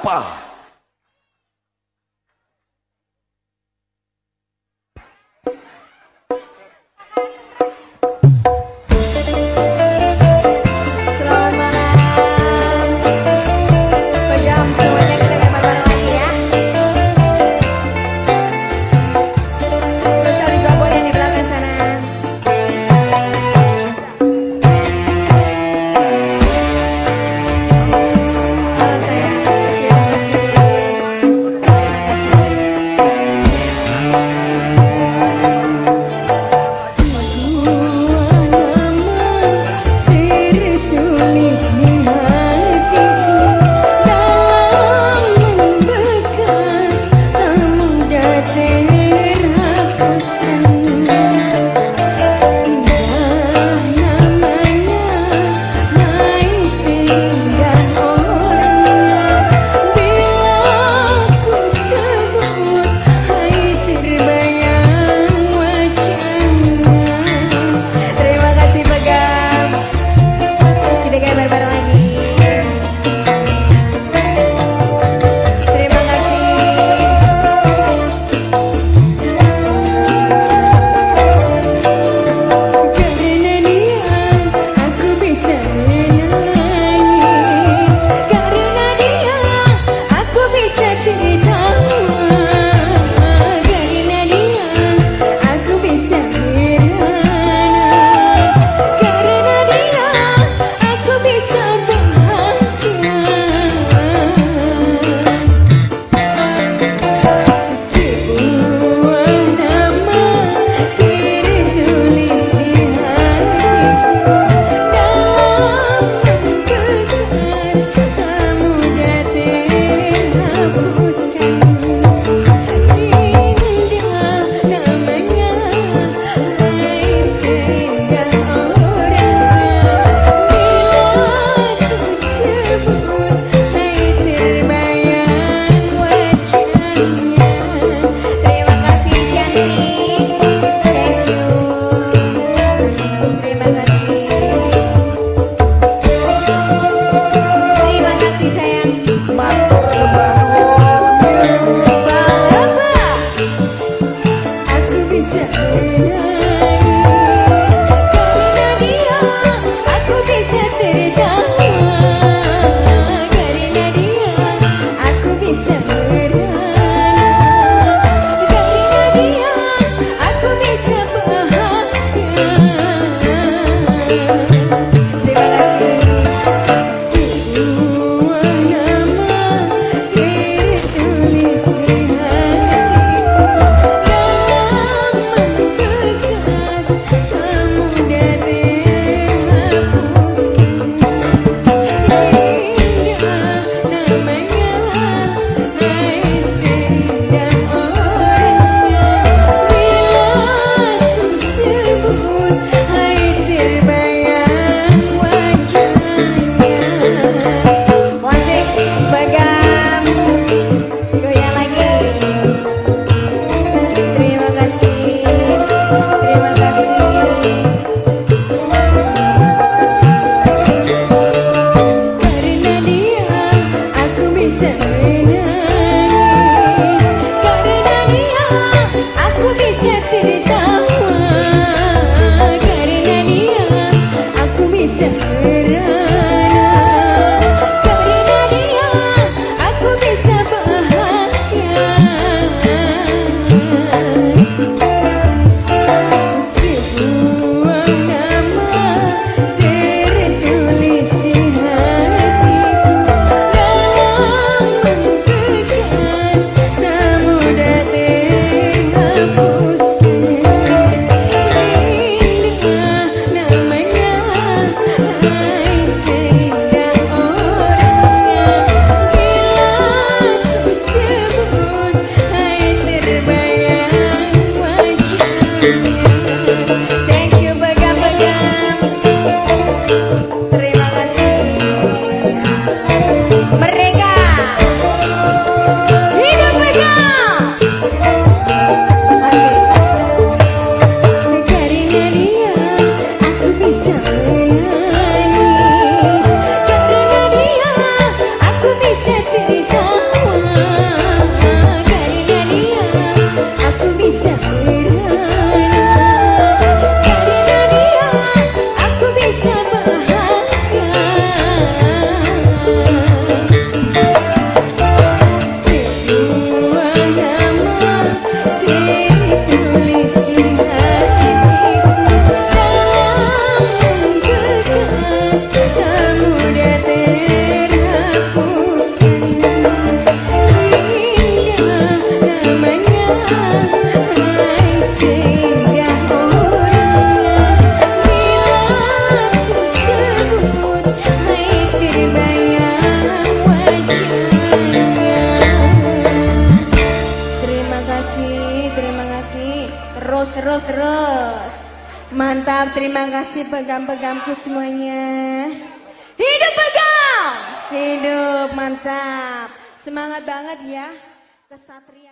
escapa. Terus. Mantap, terima kasih pegam-pegamku semuanya. Hidup pegam! Hidup, mantap. Semangat banget ya. Kesatria.